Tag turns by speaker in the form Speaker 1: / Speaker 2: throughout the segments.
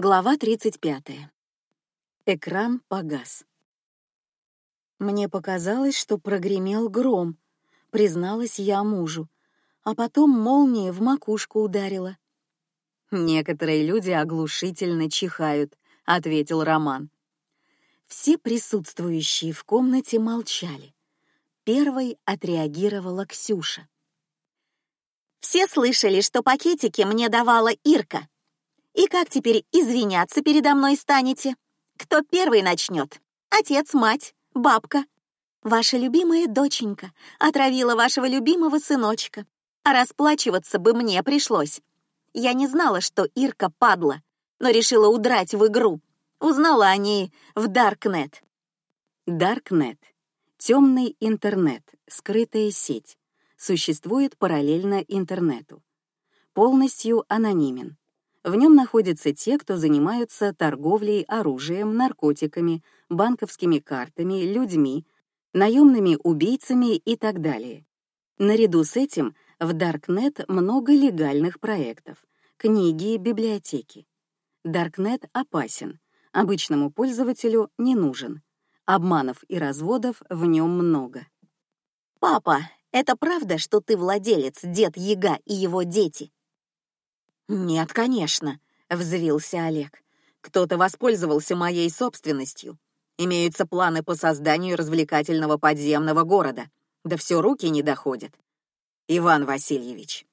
Speaker 1: Глава 35. Экран погас. Мне показалось, что прогремел гром, призналась я мужу, а потом молния в макушку ударила. Некоторые люди оглушительно чихают, ответил Роман. Все присутствующие в комнате молчали. Первой отреагировала Ксюша.
Speaker 2: Все слышали, что пакетики мне давала Ирка. И как теперь извиняться передо мной станете? Кто первый начнет? Отец, мать, бабка. Ваша любимая доченька отравила вашего любимого сыночка, а расплачиваться бы мне пришлось. Я не знала, что Ирка падла, но решила удрать в игру. Узнала о ней в Даркнет.
Speaker 1: Даркнет — темный интернет, скрытая сеть, существует параллельно интернету. Полностью анонимен. В нем находятся те, кто занимаются торговлей оружием, наркотиками, банковскими картами, людьми, наемными убийцами и так далее. Наряду с этим в Darknet много легальных проектов, книги, библиотеки. Darknet опасен, обычному пользователю не нужен. Обманов и разводов в нем много.
Speaker 2: Папа, это правда, что ты владелец, дед Яга и его дети?
Speaker 1: Нет, конечно, взвился Олег. Кто-то воспользовался моей собственностью. Имеются планы по созданию развлекательного подземного города. Да все руки не доходят. Иван Васильевич,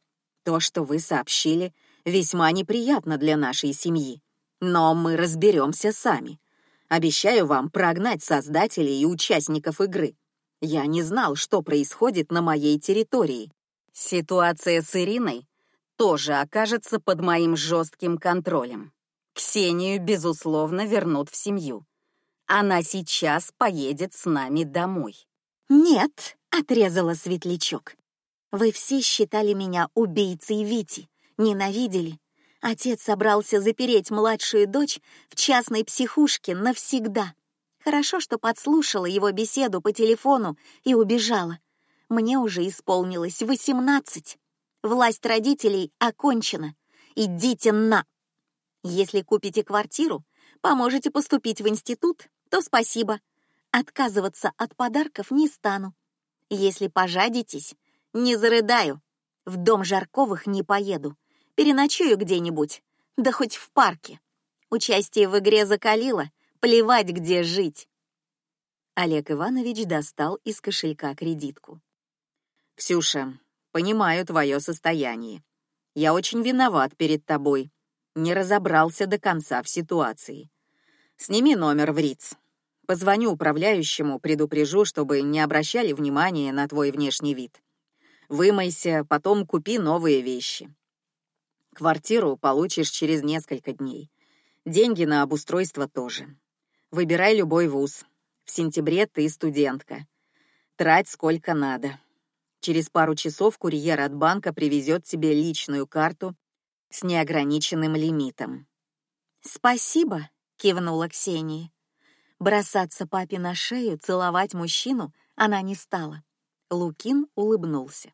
Speaker 1: то, что вы сообщили, весьма неприятно для нашей семьи. Но мы разберемся сами. Обещаю вам прогнать создателей и участников игры. Я не знал, что происходит на моей территории. Ситуация с Ириной тоже окажется под моим жестким контролем. Ксению, безусловно, вернут в семью. Она сейчас поедет с нами домой.
Speaker 2: Нет, отрезала Светлячок. Вы все считали меня убийцей Вити, ненавидели. Отец собрался запереть младшую дочь в частной психушке навсегда. Хорошо, что подслушала его беседу по телефону и убежала. Мне уже исполнилось восемнадцать. Власть родителей окончена. Идите на. Если купите квартиру, поможете поступить в институт, то спасибо. Отказываться от подарков не стану. Если пожадитесь, не зарыдаю. В дом Жарковых не поеду. Переночую где-нибудь, да хоть в парке. Участие в игре закалило, плевать, где жить.
Speaker 1: Олег Иванович достал из кошелька кредитку. Ксюша, Понимаю твое состояние. Я очень виноват перед тобой. Не разобрался до конца в ситуации. Сними номер в РИЦ. Позвоню управляющему, предупрежу, чтобы не обращали внимания на твой внешний вид. Вымойся, потом купи новые вещи. Квартиру получишь через несколько дней. Деньги на обустройство тоже. Выбирай любой вуз. В сентябре ты студентка. Трать сколько надо. Через пару часов курьер от банка привезет тебе личную карту с неограниченным лимитом.
Speaker 2: Спасибо, кивнула Ксения. Бросаться папе на шею, целовать мужчину она не стала. Лукин улыбнулся.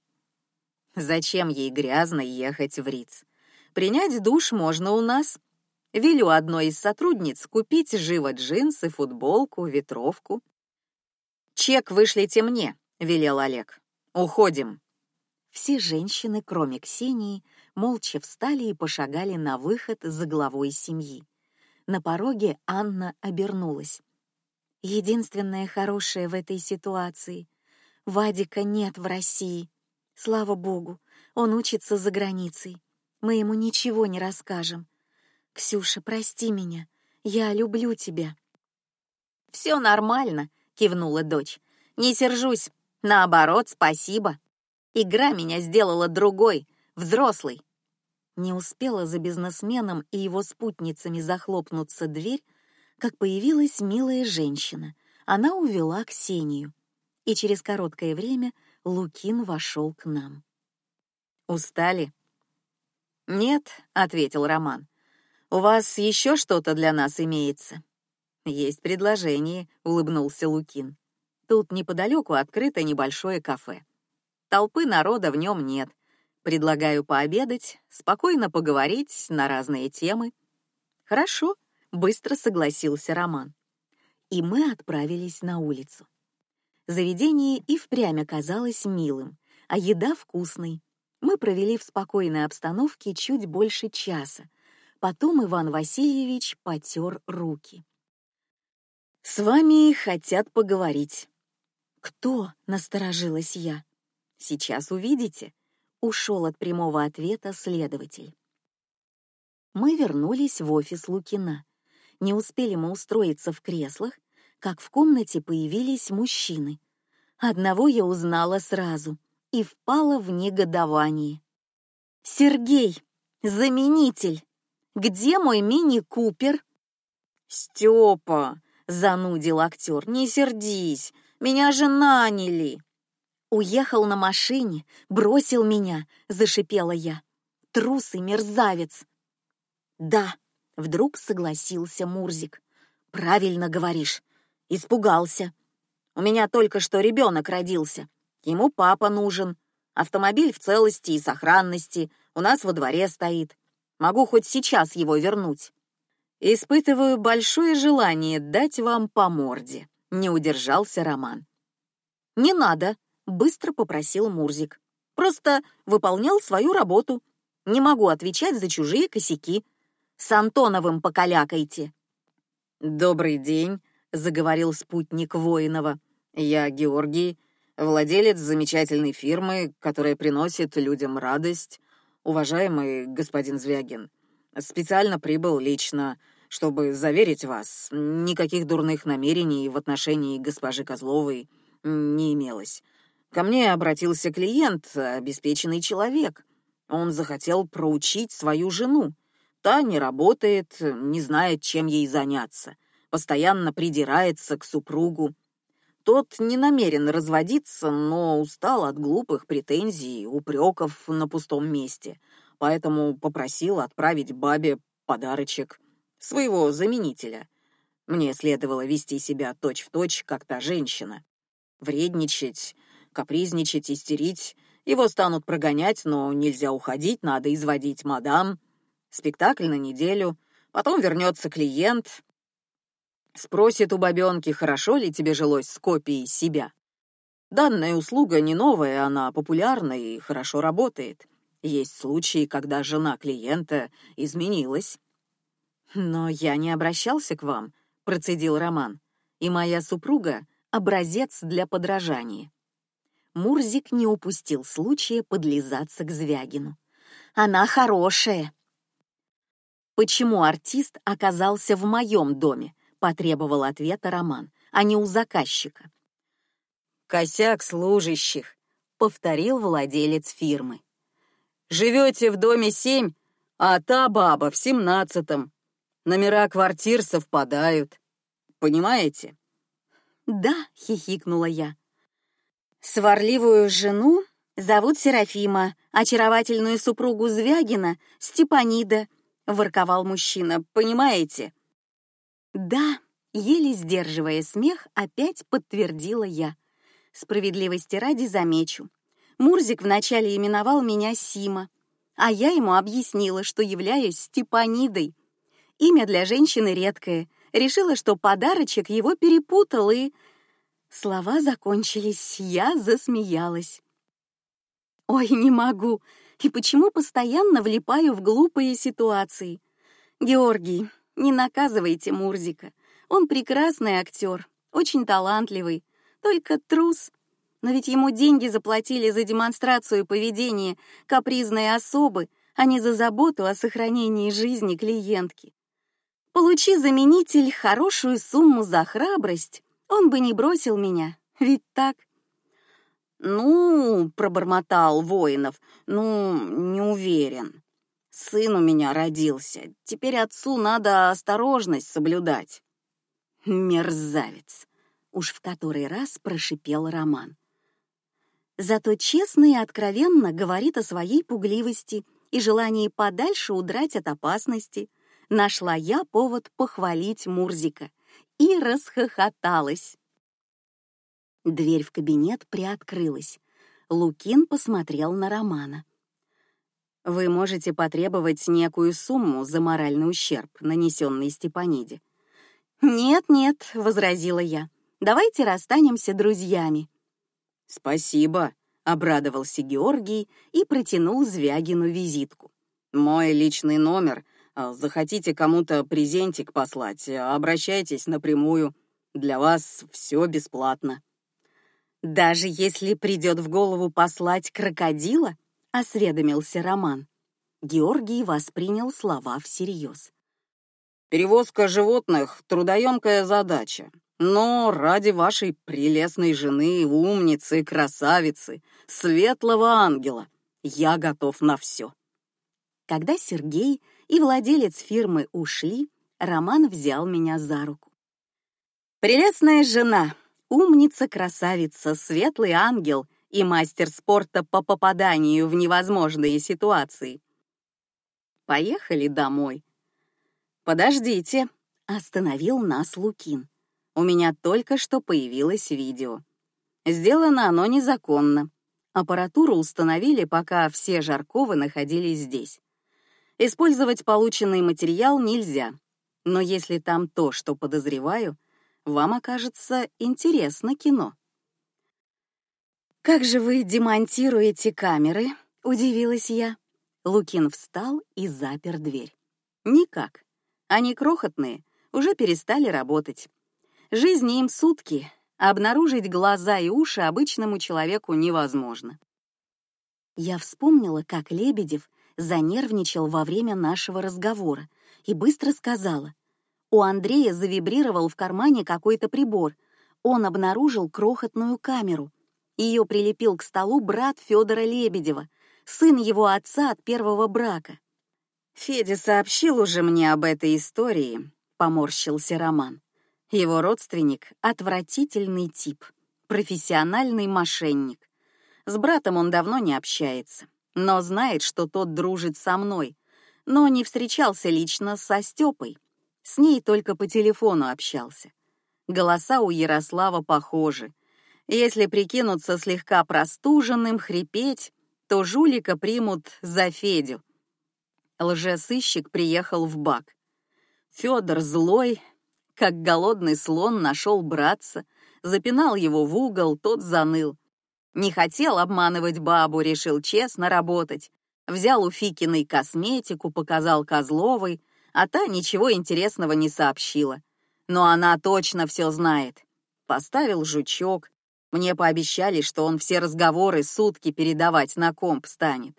Speaker 1: Зачем ей грязно ехать в Риц? Принять душ можно у нас. Велю одной из сотрудниц купить живо джинсы, футболку, ветровку. Чек вышлите мне, велел Олег. Уходим.
Speaker 2: Все женщины, кроме Ксении, молча встали и пошагали на выход за главой семьи. На пороге Анна обернулась. Единственное хорошее в этой ситуации — Вадика нет в России. Слава богу, он учится за границей. Мы ему ничего не расскажем. Ксюша, прости меня, я люблю тебя.
Speaker 1: Все нормально, кивнула дочь. Не сержусь, Наоборот, спасибо. Игра меня сделала другой, взрослой.
Speaker 2: Не успела за бизнесменом и его спутницами захлопнуться дверь, как появилась милая женщина. Она увела Ксению, и через короткое время Лукин вошел к нам.
Speaker 1: Устали? Нет, ответил Роман. У вас еще что-то для нас имеется? Есть предложение, улыбнулся Лукин. Тут неподалеку открыто небольшое кафе. Толпы народа в нем нет. Предлагаю пообедать, спокойно поговорить на разные темы. Хорошо, быстро согласился Роман. И мы отправились на улицу. Заведение и впрямь оказалось милым, а еда вкусной. Мы провели в спокойной обстановке чуть больше часа. Потом Иван Васильевич потер руки. С вами хотят поговорить. Кто? Насторожилась я. Сейчас увидите. Ушел от прямого ответа следователь. Мы вернулись в офис Лукина. Не успели мы устроиться в креслах, как в комнате появились мужчины. Одного я узнала сразу и впала в негодование. Сергей, заменитель. Где мой мини-купер? Степа, занудил актер. Не сердись, меня же наняли. Уехал на машине, бросил меня, зашипела я. Трус и мерзавец. Да, вдруг согласился Мурзик. Правильно говоришь. Испугался. У меня только что ребенок родился. Ему папа нужен. Автомобиль в целости и сохранности. У нас во дворе стоит. Могу хоть сейчас его вернуть. Испытываю большое желание дать вам по морде. Не удержался Роман. Не надо, быстро попросил Мурзик. Просто выполнял свою работу. Не могу отвечать за чужие косяки. С Антоновым покалякайте. Добрый день, заговорил спутник Воинова. Я Георгий, владелец замечательной фирмы, которая приносит людям радость. Уважаемый господин Звягин, специально прибыл лично чтобы заверить вас, никаких дурных намерений в отношении госпожи Козловой не имелось. Ко мне обратился клиент, обеспеченный человек. Он захотел проучить свою жену. Та не работает, не знает, чем ей заняться, постоянно придирается к супругу. Тот не намерен разводиться, но устал от глупых претензий, упреков на пустом месте, поэтому попросил отправить бабе подарочек — своего заменителя. Мне следовало вести себя точь-в-точь, как та женщина. Вредничать, капризничать, истерить. Его станут прогонять, но нельзя уходить, надо изводить мадам. Спектакль на неделю. Потом вернется клиент. Спросит у бабенки, хорошо ли тебе жилось с копией себя. Данная услуга не новая, она популярна и хорошо работает. Есть случаи, когда жена клиента изменилась. Но я не обращался к вам, процедил Роман, и моя супруга образец для подражания. Мурзик не упустил случая подлизаться к Звягину. Она хорошая. Почему артист оказался в моем доме? Потребовал ответа Роман, а не у заказчика. Косяк служащих, повторил владелец фирмы. Живете в доме семь, а та баба в семнадцатом. Номера квартир совпадают. Понимаете? Да, хихикнула я. Сварливую жену зовут Серафима, очаровательную супругу Звягина Степанида, ворковал мужчина. Понимаете? Да, еле сдерживая смех, опять подтвердила я. Справедливости ради замечу. Мурзик вначале именовал меня Сима, а я ему объяснила, что являюсь Степанидой. Имя для женщины редкое. Решила, что подарочек его перепутал и... Слова закончились, я засмеялась. Ой, не могу. И почему постоянно влипаю в глупые ситуации? Георгий, не наказывайте Мурзика. Он прекрасный актер, очень талантливый, только трус. Но ведь ему деньги заплатили за демонстрацию поведения капризной особы, а не за заботу о сохранении жизни клиентки. Получи заменитель хорошую сумму за храбрость, он бы не бросил меня, ведь так? Ну, пробормотал Воинов. Ну, не уверен. Сын у меня родился. Теперь отцу надо осторожность соблюдать. Мерзавец. Уж в который раз прошипел Роман. Зато честно и откровенно говорит о своей пугливости и желании подальше удрать от опасности нашла я повод похвалить Мурзика и расхохоталась. Дверь в кабинет приоткрылась. Лукин посмотрел на Романа. Вы можете потребовать некую сумму за моральный ущерб, нанесенный Степаниде.
Speaker 2: «Нет, нет», — возразила я, — «давайте расстанемся друзьями».
Speaker 1: «Спасибо», — обрадовался Георгий и протянул Звягину визитку. «Мой личный номер. А, захотите кому-то презентик послать, обращайтесь напрямую. Для вас все бесплатно».
Speaker 2: «Даже если придет в голову послать крокодила?» — осведомился Роман. Георгий воспринял слова всерьез.
Speaker 1: «Перевозка животных — трудоемкая задача. Но ради вашей прелестной жены, умницы, красавицы, светлого ангела, я готов на все».
Speaker 2: Когда Сергей и владелец фирмы ушли, Роман взял меня за руку. «Прелестная жена, умница, красавица, светлый ангел и мастер спорта по попаданию в невозможные ситуации. Поехали домой. Подождите, остановил нас Лукин. У меня только что появилось видео. Сделано оно незаконно. Аппаратуру установили, пока все Жарковы находились здесь. Использовать полученный материал нельзя, но если там то, что подозреваю, вам окажется интересно кино. «Как же вы демонтируете камеры?» — удивилась я. Лукин встал и запер дверь. «Никак. Они крохотные, уже перестали работать. Жизни им сутки, а обнаружить глаза и уши обычному человеку невозможно». Я вспомнила, как Лебедев занервничал во время нашего разговора и быстро сказала. У Андрея завибрировал в кармане какой-то прибор. Он обнаружил крохотную камеру. Ее прилепил к столу брат Федора Лебедева, сын его отца от первого брака. Федя сообщил уже мне об этой истории, поморщился Роман. Его родственник — отвратительный тип, профессиональный мошенник. С братом он давно не общается, но знает, что тот дружит со мной, но не встречался лично со Степой. С ней только по телефону общался. Голоса у Ярослава похожи. Если прикинуться слегка простуженным, хрипеть, то жулика примут за Федю. Лжесыщик приехал в бак. Федор злой, как голодный слон, нашел братца, запинал его в угол, тот заныл. Не хотел обманывать бабу, решил честно работать. Взял у Фикиной косметику, показал Козловой, а та ничего интересного не сообщила. Но она точно все знает. Поставил жучок. Мне пообещали, что он все разговоры сутки передавать на комп станет.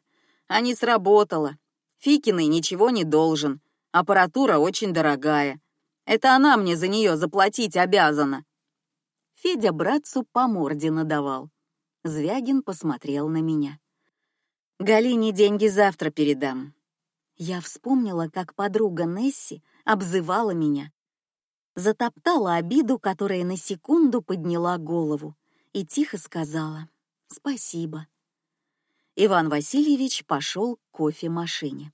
Speaker 2: А не сработало. Фикиной ничего не должен. Аппаратура очень дорогая. Это она мне за нее заплатить обязана. Федя братцу по морде надавал. Звягин посмотрел на меня. Галине деньги завтра передам. Я вспомнила, как подруга Несси обзывала меня, затоптала обиду, которая на секунду подняла голову, и тихо сказала «Спасибо». Иван Васильевич пошел к кофемашине.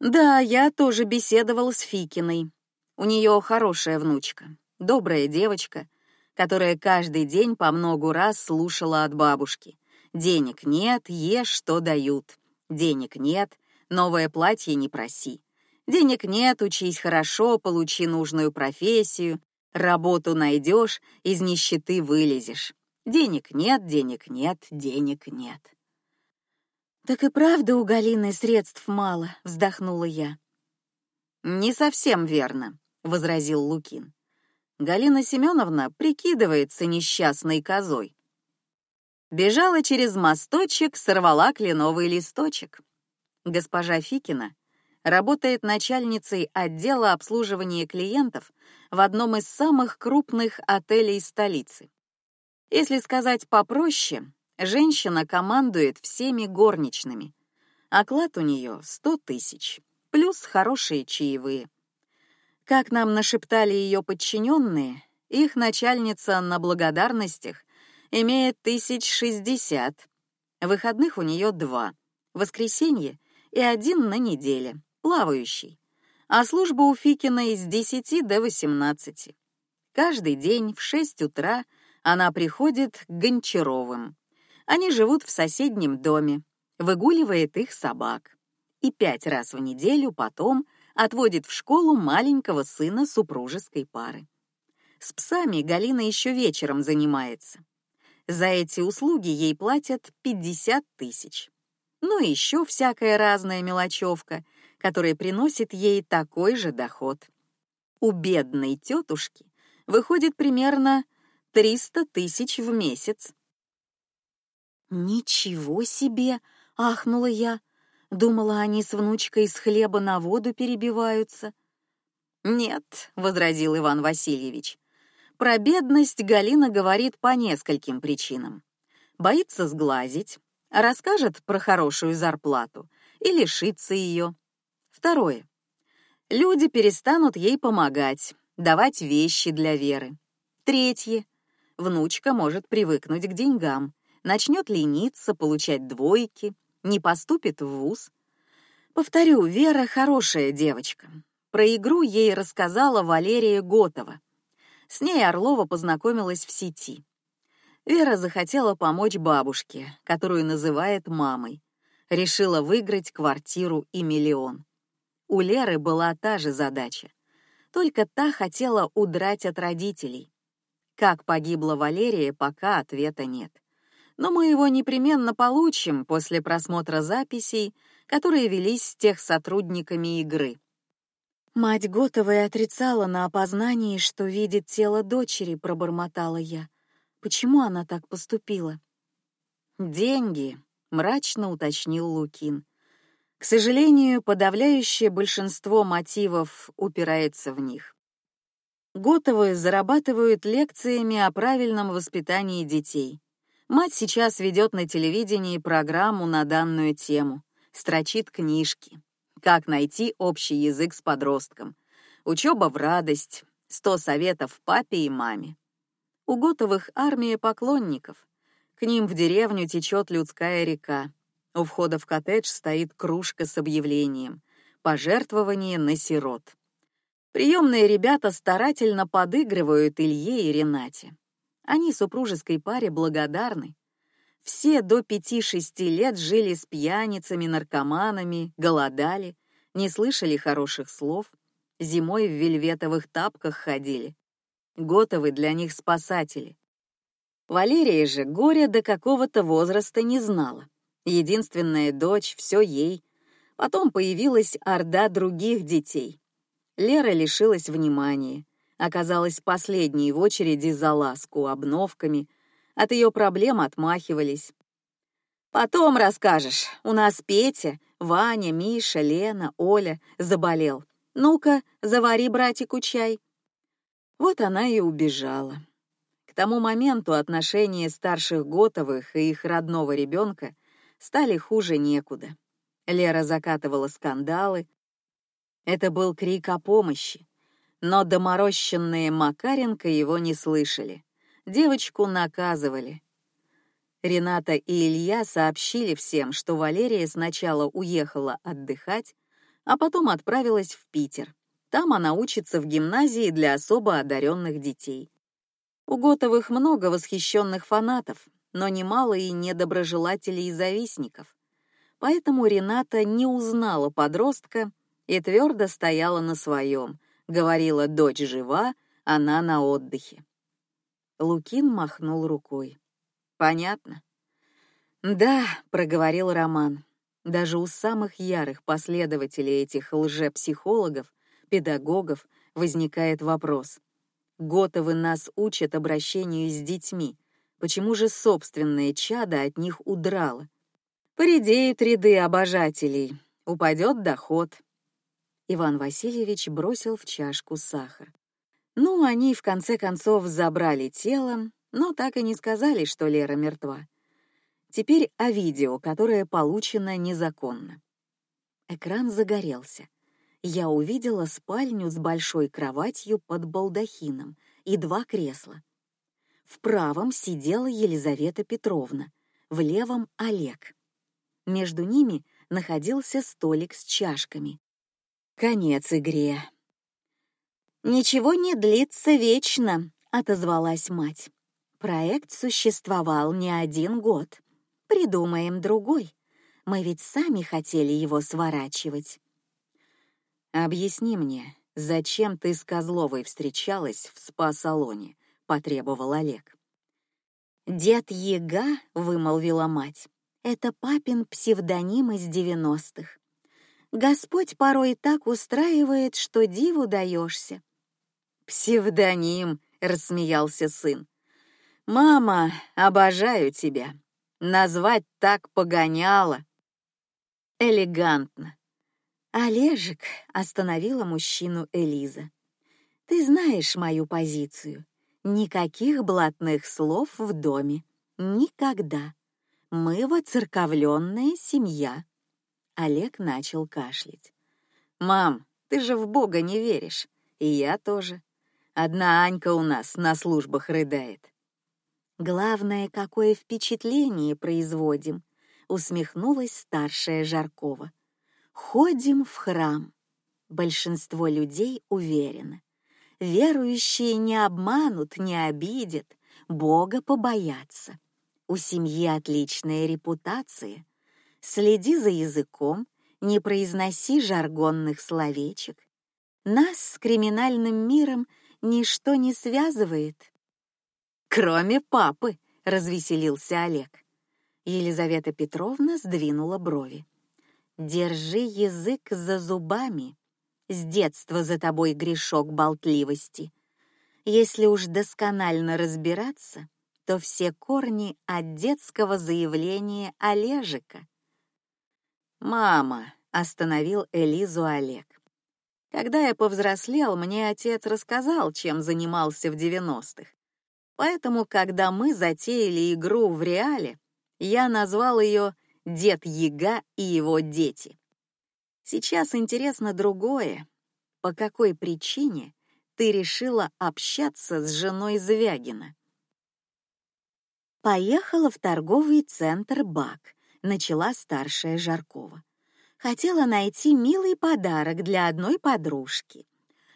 Speaker 2: Да, я тоже беседовал с Фикиной. У нее хорошая внучка, добрая девочка, которая каждый день по многу раз слушала от бабушки. Денег нет, ешь, что дают. Денег нет, Новое платье не проси. Денег нет, учись хорошо, получи нужную профессию, работу найдешь, из нищеты вылезешь. Денег нет, денег нет, денег нет. Так и правда у Галины средств мало, вздохнула я. Не совсем верно, возразил Лукин. Галина Семеновна прикидывается несчастной козой. Бежала через мосточек, сорвала кленовый листочек. Госпожа Фикина работает начальницей отдела обслуживания клиентов в одном из самых крупных отелей столицы. Если сказать попроще, женщина командует всеми горничными. Оклад у нее сто тысяч, плюс хорошие чаевые. Как нам нашептали ее подчиненные, их начальница на благодарностях имеет тысяч шестьдесят. Выходных у нее два. Воскресенье и один на неделе, плавающий. А служба у Фикиной с 10 до 18. Каждый день в 6 утра она приходит к Гончаровым. Они живут в соседнем доме.
Speaker 1: выгуливает их собак и пять раз в неделю потом отводит в школу маленького сына супружеской пары. С псами Галина еще вечером занимается. За эти услуги ей платят 50 тысяч. Ну и еще всякая разная мелочевка, которая приносит ей такой же доход. У бедной тетушки выходит примерно 300 тысяч в месяц.
Speaker 2: Ничего себе, ахнула я. Думала, они с внучкой с хлеба на воду перебиваются.
Speaker 1: Нет, возразил Иван Васильевич. Про бедность Галина говорит по нескольким причинам. Боится сглазить, расскажет про хорошую зарплату и лишится ее. Второе. Люди перестанут ей помогать, давать вещи для Веры. Третье. Внучка может привыкнуть к деньгам, начнет лениться, получать двойки, не поступит в вуз. Повторю, Вера хорошая девочка. Про игру ей рассказала Валерия Готова. С ней Орлова познакомилась в сети. Вера захотела помочь бабушке, которую называет мамой. Решила выиграть квартиру и миллион. У Леры была та же задача. Только та хотела удрать от родителей. Как погибла Валерия, пока ответа нет. Но мы его непременно получим после просмотра записей, которые велись с тех сотрудниками игры.
Speaker 2: Мать Готовой отрицала на опознании, что видит тело дочери, пробормотала я. Почему она так поступила?
Speaker 1: Деньги, мрачно уточнил Лукин. К сожалению, подавляющее большинство мотивов упирается в них. Готовы зарабатывают лекциями о правильном воспитании детей. Мать сейчас ведет на телевидении программу на данную тему, строчит книжки как найти общий язык с подростком. Учеба в радость, сто советов папе и маме. У Готовых армия поклонников. К ним в деревню течет людская река. У входа в коттедж стоит кружка с объявлением «Пожертвование на сирот». Приемные ребята старательно подыгрывают Илье и Ренате. Они супружеской паре благодарны. Все до пяти-шести лет жили с пьяницами, наркоманами, голодали, не слышали хороших слов, зимой в вельветовых тапках ходили. Готовы для них спасатели. Валерия же горя до какого-то возраста не знала. Единственная дочь, все ей. Потом появилась орда других детей. Лера лишилась внимания, оказалась последней в очереди за ласку, обновками, от ее проблем отмахивались. Потом расскажешь. У нас Петя, Ваня, Миша, Лена, Оля заболел. Ну-ка, завари братику чай. Вот она и убежала. К тому моменту отношения старших Готовых и их родного ребенка стали хуже некуда. Лера закатывала скандалы. Это был крик о помощи, но доморощенные Макаренко его не слышали девочку наказывали. Рената и Илья сообщили всем, что Валерия сначала уехала отдыхать, а потом отправилась в Питер. Там она учится в гимназии для особо одаренных детей. У Готовых много восхищенных фанатов, но немало и недоброжелателей и завистников. Поэтому Рената не узнала подростка и твердо стояла на своем, говорила: "Дочь жива, она на отдыхе". Лукин махнул рукой. Понятно. Да, проговорил Роман. Даже у самых ярых последователей этих лжепсихологов, педагогов возникает вопрос: Готовы нас учат обращению с детьми. Почему же собственное чадо от них удрало? Поредеют ряды обожателей, упадет доход. Иван Васильевич бросил в чашку сахар. Ну, они в конце концов забрали тело, но так и не сказали, что Лера мертва. Теперь о видео, которое получено незаконно. Экран загорелся. Я увидела спальню с большой кроватью под балдахином и два кресла. В правом сидела Елизавета Петровна, в левом Олег. Между ними находился столик с чашками. Конец игре. Ничего не длится вечно, отозвалась мать. Проект существовал не один год. Придумаем другой.
Speaker 2: Мы ведь сами хотели его сворачивать.
Speaker 1: Объясни мне, зачем ты с Козловой встречалась в спа-салоне? потребовал Олег.
Speaker 2: Дед Ега, вымолвила мать. Это папин псевдоним из девяностых. Господь порой так устраивает, что диву даешься.
Speaker 1: Псевдоним, рассмеялся сын. Мама, обожаю тебя. Назвать так погоняло. Элегантно.
Speaker 2: Олежек остановила мужчину Элиза. Ты знаешь мою позицию. Никаких блатных слов в доме. Никогда. Мы воцерковленная семья. Олег начал кашлять.
Speaker 1: Мам, ты же в Бога не веришь, и я тоже. Одна Анька у нас на службах рыдает.
Speaker 2: Главное, какое впечатление производим, усмехнулась старшая Жаркова. Ходим в храм. Большинство людей уверены, верующие не обманут, не обидят, Бога побоятся. У семьи отличная репутация. Следи за языком, не произноси жаргонных словечек. Нас с криминальным миром ничто не связывает.
Speaker 1: Кроме папы, развеселился Олег.
Speaker 2: Елизавета Петровна сдвинула брови. Держи язык за зубами. С детства за тобой грешок болтливости. Если уж досконально разбираться, то все корни от детского заявления Олежика.
Speaker 1: Мама, остановил Элизу Олег. Когда я повзрослел, мне отец рассказал, чем занимался в девяностых. Поэтому, когда мы затеяли игру в реале, я назвал ее «Дед Яга и его дети». Сейчас интересно другое. По какой причине ты решила общаться с женой Звягина?
Speaker 2: Поехала в торговый центр Бак, начала старшая Жаркова. Хотела найти милый подарок для одной подружки.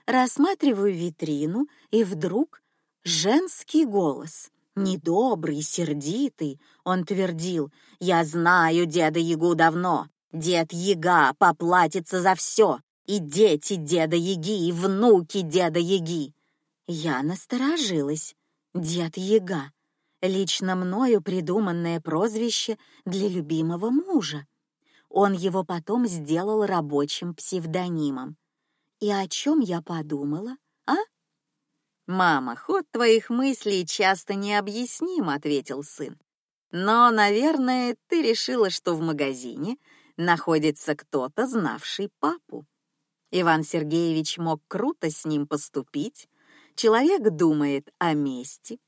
Speaker 2: Рассматриваю витрину, и вдруг женский голос, недобрый, сердитый. Он твердил: "Я знаю деда Ягу давно. Дед Яга поплатится за все, и дети деда Яги, и внуки деда Яги". Я насторожилась. Дед Яга, лично мною придуманное прозвище для любимого мужа. Он его потом сделал рабочим псевдонимом. И о чем я подумала, а?
Speaker 1: Мама, ход твоих мыслей часто необъясним, ответил сын. Но, наверное, ты решила, что в магазине находится кто-то, знавший папу. Иван Сергеевич мог круто с ним поступить. Человек думает о мести.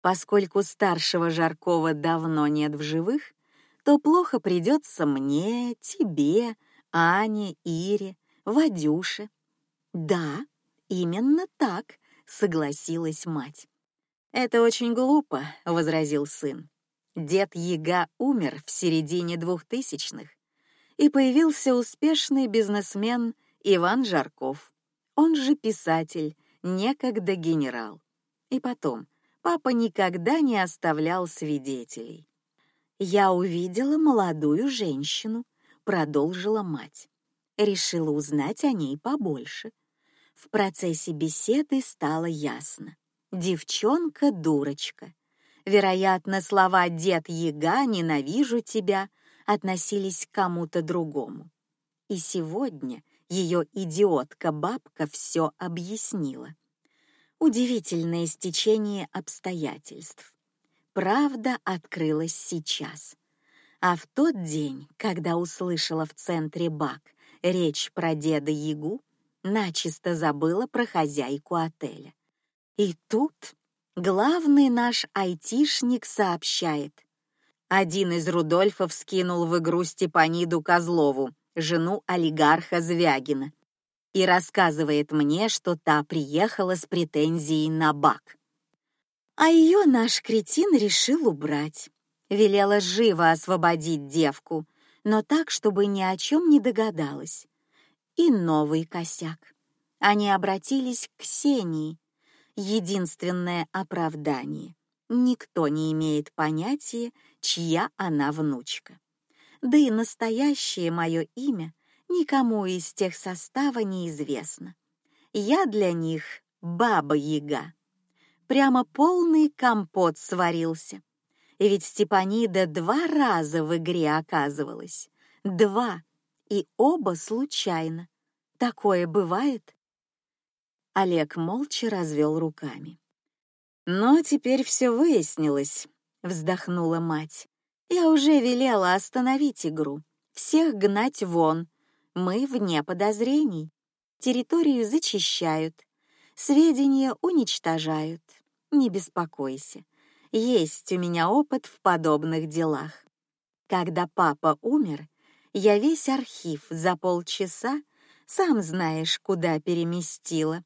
Speaker 1: Поскольку старшего Жаркова давно нет в живых, то плохо придется мне, тебе, Ане, Ире, Вадюше. Да, именно так согласилась мать. Это очень глупо, возразил сын. Дед Яга умер в середине двухтысячных, и появился успешный бизнесмен Иван Жарков, он же писатель, некогда генерал. И потом, папа никогда не оставлял свидетелей. Я увидела молодую женщину, продолжила мать. Решила узнать о ней побольше. В процессе беседы стало ясно. Девчонка дурочка. Вероятно, слова дед Ега ненавижу тебя относились к кому-то другому. И сегодня ее идиотка бабка все объяснила. Удивительное стечение обстоятельств. Правда открылась сейчас. А в тот день, когда услышала в центре Бак речь про деда Ягу, начисто забыла про хозяйку отеля. И тут главный наш айтишник сообщает. Один из Рудольфов скинул в игру Степаниду Козлову, жену олигарха Звягина, и рассказывает мне, что та приехала с претензией на бак. А ее наш кретин решил убрать. Велела живо освободить девку, но так, чтобы ни о чем не догадалась и новый косяк. Они обратились к Ксении. Единственное оправдание: никто не имеет понятия, чья она внучка.
Speaker 2: Да и настоящее мое имя никому из тех состава не известно. Я для них баба-яга. Прямо полный компот сварился. И ведь Степанида два раза в игре оказывалась. Два. И оба случайно. Такое бывает? Олег молча развел руками. Но теперь все выяснилось, вздохнула мать. Я уже велела остановить игру, всех гнать вон. Мы вне подозрений. Территорию зачищают, сведения уничтожают. Не беспокойся. Есть у меня опыт в подобных делах. Когда папа умер, я весь архив за полчаса, сам знаешь, куда переместила.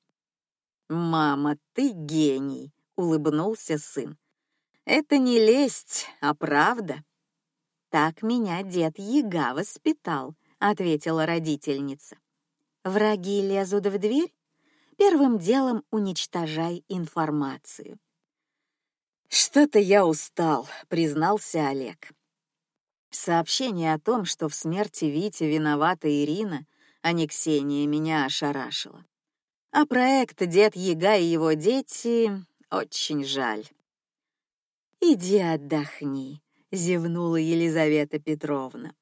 Speaker 2: Мама, ты гений, улыбнулся сын. Это не лесть, а правда. Так меня дед Ега воспитал, ответила родительница. Враги лезут в дверь, первым делом уничтожай информацию. Что-то я устал, признался Олег. Сообщение о том, что в смерти Вити виновата Ирина, а не Ксения, меня ошарашило. А проект «Дед Яга и его дети» очень жаль. «Иди отдохни», — зевнула Елизавета Петровна.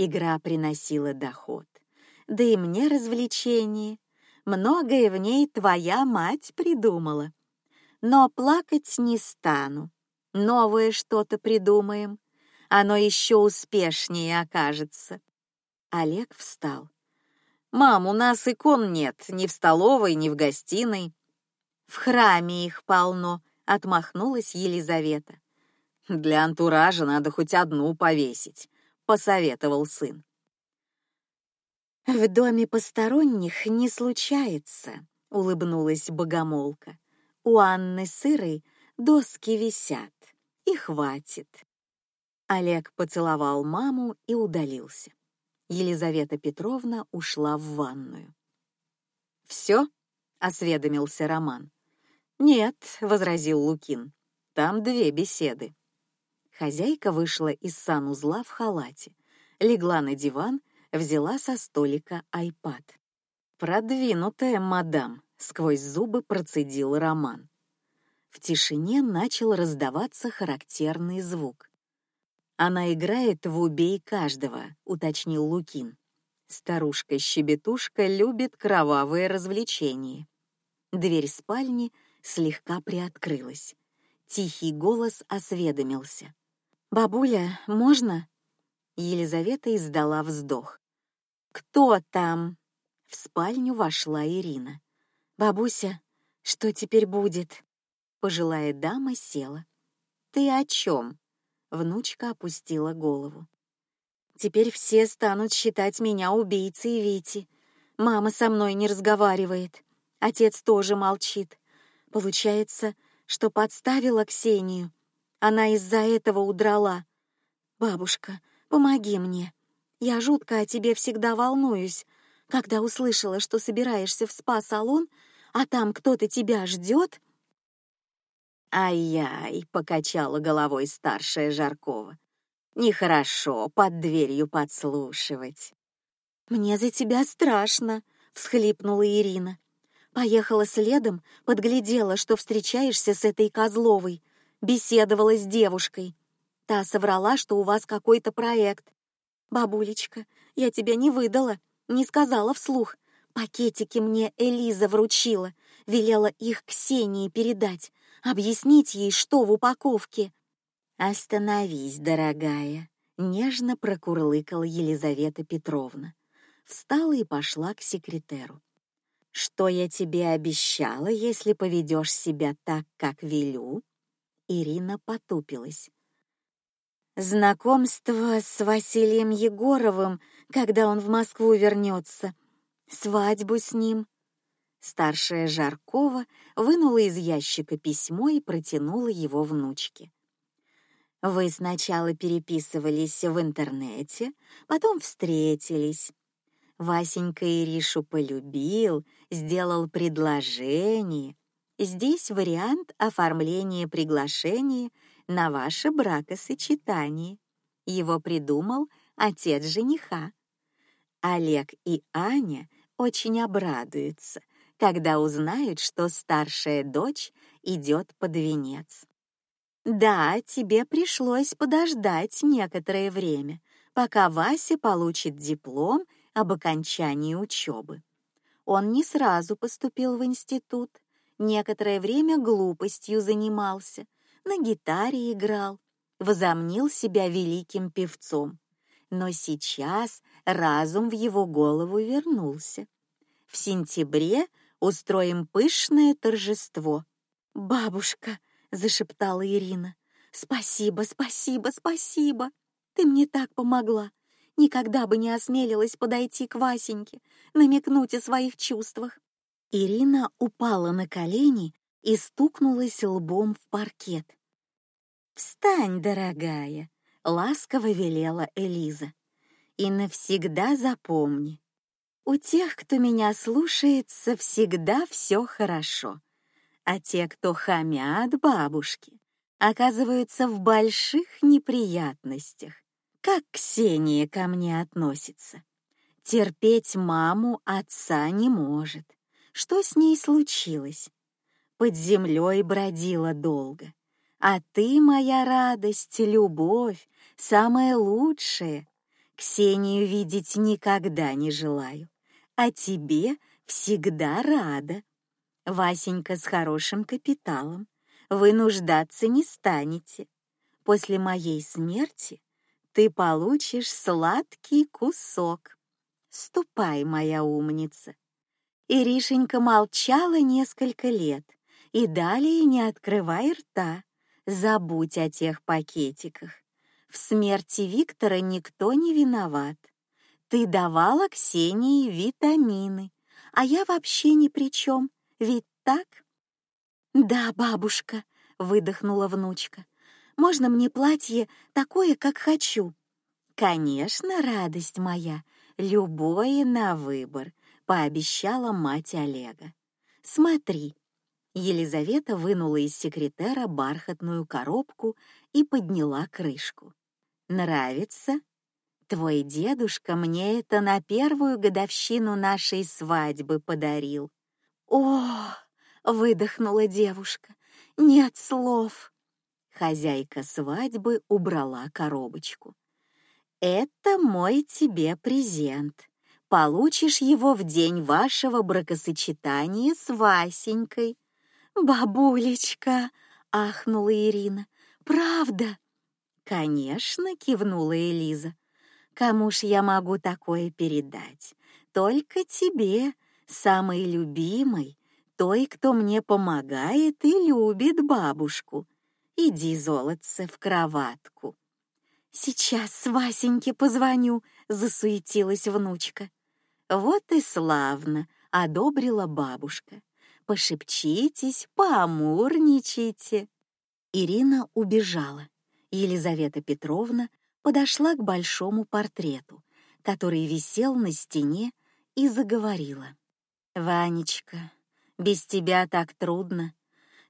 Speaker 2: Игра приносила доход. Да и мне развлечение. Многое в ней твоя мать придумала но плакать не стану. Новое что-то придумаем, оно еще успешнее окажется. Олег встал. Мам, у нас икон нет, ни в столовой, ни в гостиной. В храме их полно, отмахнулась Елизавета. Для антуража надо хоть одну повесить, посоветовал сын. В доме посторонних не случается, улыбнулась богомолка. У Анны Сырой доски висят, и хватит. Олег поцеловал маму и удалился. Елизавета Петровна ушла в ванную. Все? осведомился Роман. Нет, возразил Лукин. Там две беседы. Хозяйка вышла из санузла в халате, легла на диван, взяла со столика айпад. Продвинутая мадам, сквозь зубы процедил Роман. В тишине начал раздаваться характерный звук. Она играет в убей каждого, уточнил Лукин. Старушка-щебетушка любит кровавые развлечения. Дверь спальни слегка приоткрылась. Тихий голос осведомился: "Бабуля, можно?" Елизавета издала вздох. "Кто там?" В спальню вошла Ирина. Бабуся, что теперь будет? Пожилая дама села. Ты о чем? Внучка опустила голову. Теперь все станут считать меня убийцей Вити. Мама со мной не разговаривает. Отец тоже молчит. Получается, что подставила Ксению. Она из-за этого удрала. Бабушка, помоги мне. Я жутко о тебе всегда волнуюсь. Когда услышала, что собираешься в спа-салон, а там кто-то тебя ждет? Ай-яй, покачала головой старшая Жаркова. Нехорошо под дверью подслушивать. Мне за тебя страшно, всхлипнула Ирина. Поехала следом, подглядела, что встречаешься с этой Козловой, беседовала с девушкой. Та соврала, что у вас какой-то проект. Бабулечка, я тебя не выдала, не сказала вслух. Пакетики мне Элиза вручила, велела их Ксении передать, объяснить ей, что в упаковке. Остановись, дорогая, нежно прокурлыкала Елизавета Петровна, встала и пошла к секретеру. Что я тебе обещала, если поведешь себя так, как велю? Ирина потупилась. Знакомство с Василием Егоровым, когда он в Москву вернется, свадьбу с ним. Старшая Жаркова вынула из ящика письмо и протянула его внучке. Вы сначала переписывались в интернете, потом встретились. Васенька Иришу полюбил, сделал предложение. Здесь вариант оформления приглашения на ваше бракосочетание. Его придумал отец жениха. Олег и Аня очень обрадуются, когда узнают, что старшая дочь идет под венец. Да, тебе пришлось подождать некоторое время, пока Вася получит диплом об окончании учебы. Он не сразу поступил в институт, некоторое время глупостью занимался, на гитаре играл, возомнил себя великим певцом. Но сейчас разум в его голову вернулся. В сентябре устроим пышное торжество. Бабушка, зашептала Ирина, спасибо, спасибо, спасибо. Ты мне так помогла. Никогда бы не осмелилась подойти к Васеньке, намекнуть о своих чувствах. Ирина упала на колени и стукнулась лбом в паркет. Встань, дорогая, ласково велела Элиза. И навсегда запомни, у тех, кто меня слушается, всегда все хорошо, а те, кто хамят бабушке, оказываются в больших неприятностях. Как Ксения ко мне относится? Терпеть маму отца не может. Что с ней случилось? Под землей бродила долго. А ты, моя радость, любовь, самое лучшее. Ксению видеть никогда не желаю а тебе всегда рада. Васенька с хорошим капиталом, вы нуждаться не станете. После моей смерти ты получишь сладкий кусок. Ступай, моя умница. Иришенька молчала несколько лет и далее не открывай рта. Забудь о тех пакетиках. В смерти Виктора никто не виноват. Ты давала Ксении витамины, а я вообще ни при чем, ведь так? Да, бабушка, выдохнула внучка. Можно мне платье такое, как хочу? Конечно, радость моя, любое на выбор, пообещала мать Олега. Смотри. Елизавета вынула из секретера бархатную коробку и подняла крышку. Нравится? Твой дедушка мне это на первую годовщину нашей свадьбы подарил. О, выдохнула девушка. Нет слов. Хозяйка свадьбы убрала коробочку. Это мой тебе презент. Получишь его в день вашего бракосочетания с Васенькой. Бабулечка, ахнула Ирина. Правда? Конечно, кивнула Элиза. Кому ж я могу такое передать? Только тебе, самой любимой, той, кто мне помогает и любит бабушку. Иди, золотце, в кроватку. Сейчас Васеньке позвоню, засуетилась внучка. Вот и славно, одобрила бабушка. Пошепчитесь, поамурничайте. Ирина убежала. Елизавета Петровна подошла к большому портрету, который висел на стене, и заговорила: "Ванечка, без тебя так трудно.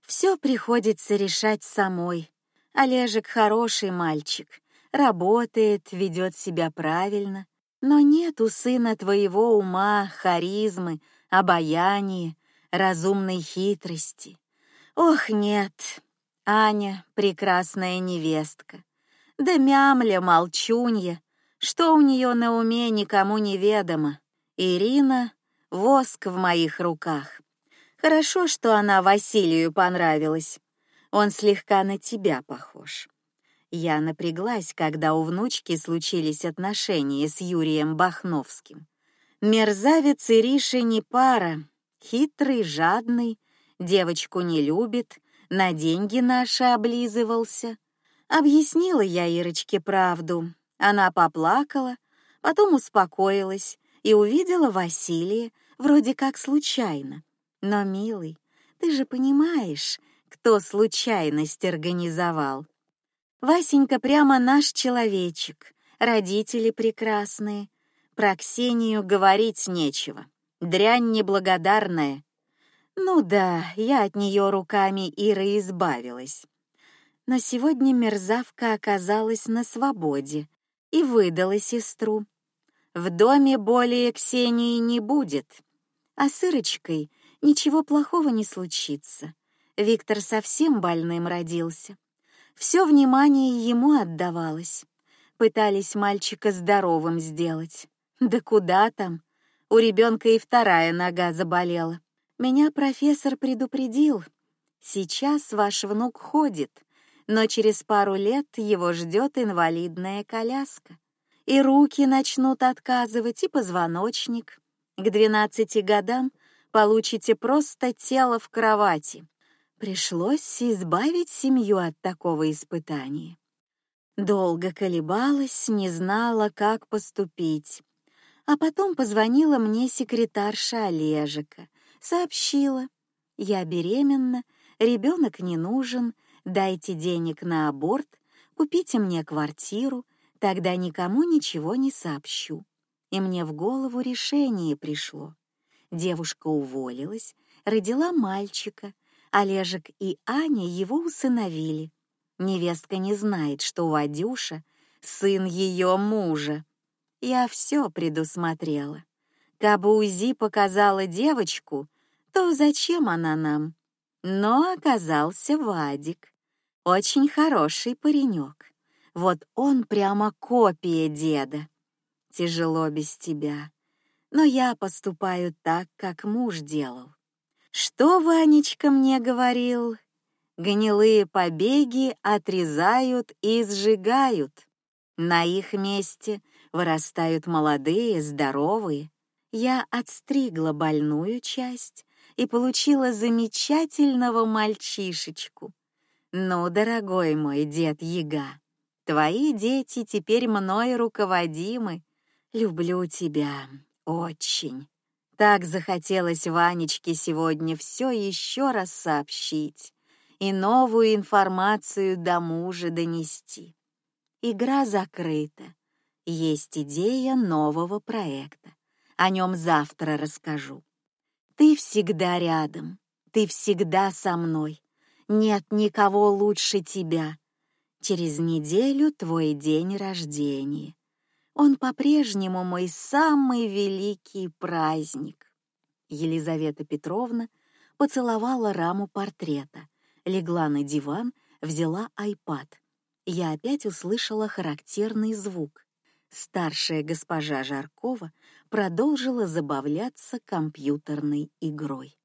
Speaker 2: Все приходится решать самой. Олежек хороший мальчик, работает, ведет себя правильно, но нет у сына твоего ума, харизмы, обаяния, разумной хитрости. Ох, нет. Аня прекрасная невестка, да мямля, молчунья, что у нее на уме никому не ведомо. Ирина — воск в моих руках. Хорошо, что она Василию понравилась. Он слегка на тебя похож. Я напряглась, когда у внучки случились отношения с Юрием Бахновским. Мерзавец Ириша не пара, хитрый, жадный, девочку не любит, на деньги наши облизывался. Объяснила я Ирочке правду. Она поплакала, потом успокоилась и увидела Василия вроде как случайно. Но, милый, ты же понимаешь, кто случайность организовал. Васенька прямо наш человечек, родители прекрасные. Про Ксению говорить нечего. Дрянь неблагодарная. Ну да, я от нее руками Иры избавилась но сегодня мерзавка оказалась на свободе, и выдала сестру. В доме более Ксении не будет, а с Ирочкой ничего плохого не случится. Виктор совсем больным родился. Все внимание ему отдавалось. Пытались мальчика здоровым сделать. Да куда там? У ребенка и вторая нога заболела. Меня профессор предупредил. Сейчас ваш внук ходит, но через пару лет его ждет инвалидная коляска. И руки начнут отказывать, и позвоночник. К двенадцати годам получите просто тело в кровати. Пришлось избавить семью от такого испытания. Долго колебалась, не знала, как поступить. А потом позвонила мне секретарша Олежика, сообщила: я беременна, ребенок не нужен, дайте денег на аборт, купите мне квартиру, тогда никому ничего не сообщу. И мне в голову решение пришло. Девушка уволилась, родила мальчика, Олежек и Аня его усыновили. Невестка не знает, что Вадюша сын ее мужа. Я все предусмотрела. Кабы УЗИ показала девочку, то зачем она нам? Но оказался Вадик, очень хороший паренек. Вот он прямо копия деда. Тяжело без тебя, но я поступаю так, как муж делал. Что Ванечка мне говорил? Гнилые побеги отрезают и сжигают. На их месте вырастают молодые, здоровые. Я отстригла больную часть и получила замечательного мальчишечку. Ну, дорогой мой дед Яга, твои дети теперь мной руководимы. Люблю тебя очень. Так захотелось Ванечке сегодня все еще раз сообщить и новую информацию до мужа донести. Игра закрыта. Есть идея нового проекта. О нем завтра расскажу. Ты всегда рядом. Ты всегда со мной. Нет никого лучше тебя. Через неделю твой день рождения. Он по-прежнему мой самый великий праздник. Елизавета Петровна поцеловала раму портрета, легла на диван, взяла айпад. Я опять услышала характерный звук. Старшая госпожа Жаркова продолжила забавляться компьютерной игрой.